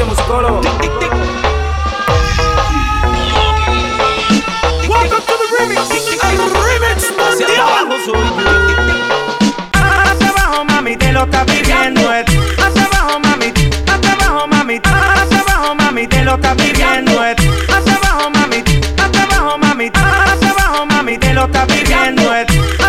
Gracias, musicólogo. Welcome to the remix. El remix Hasta abajo, mami, te lo estás viviendo. Hasta abajo, mami. Hasta abajo, mami. Hasta abajo, mami, te lo estás viviendo. Hasta abajo, mami. Hasta abajo, mami. Hasta abajo, mami, te lo estás viviendo.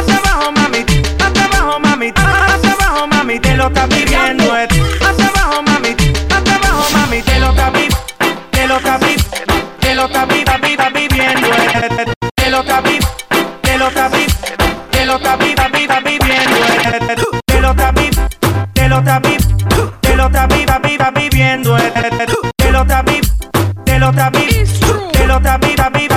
Lo viviendo. Te lo estás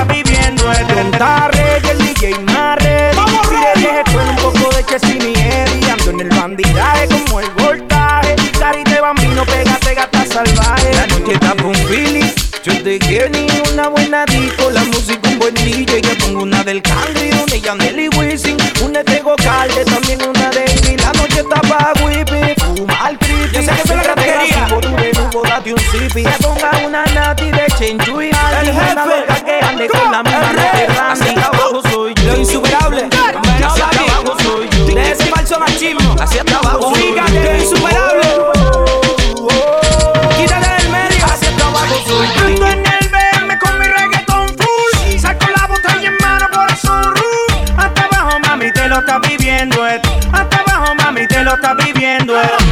viviendo. Está ready el DJ ready. Si le dije con un poco de Chesini Eddie. Ando en el bandidaje como el voltaje. Carita de bambino, pégate gata salvaje. La noche está un feeling. Yo te quiero ni una buena disco, la música un buen DJ. Yo pongo una del Cangri, una Yaneli mate un sipi. Me ponga una nati de chinchuy. El jefe. que ande con la misma. Así abajo soy yo. Lo insuperable. No abajo soy yo. De ese falso machismo. Hacia abajo soy yo. lo insuperable. Oh, oh. Quítale del medio. Hacia abajo soy yo. en el BM con mi reggaetón full. Saco la botella en mano por azul. Hasta abajo, mami, te lo estás viviendo esto. Hasta abajo, mami, te lo estás viviendo esto.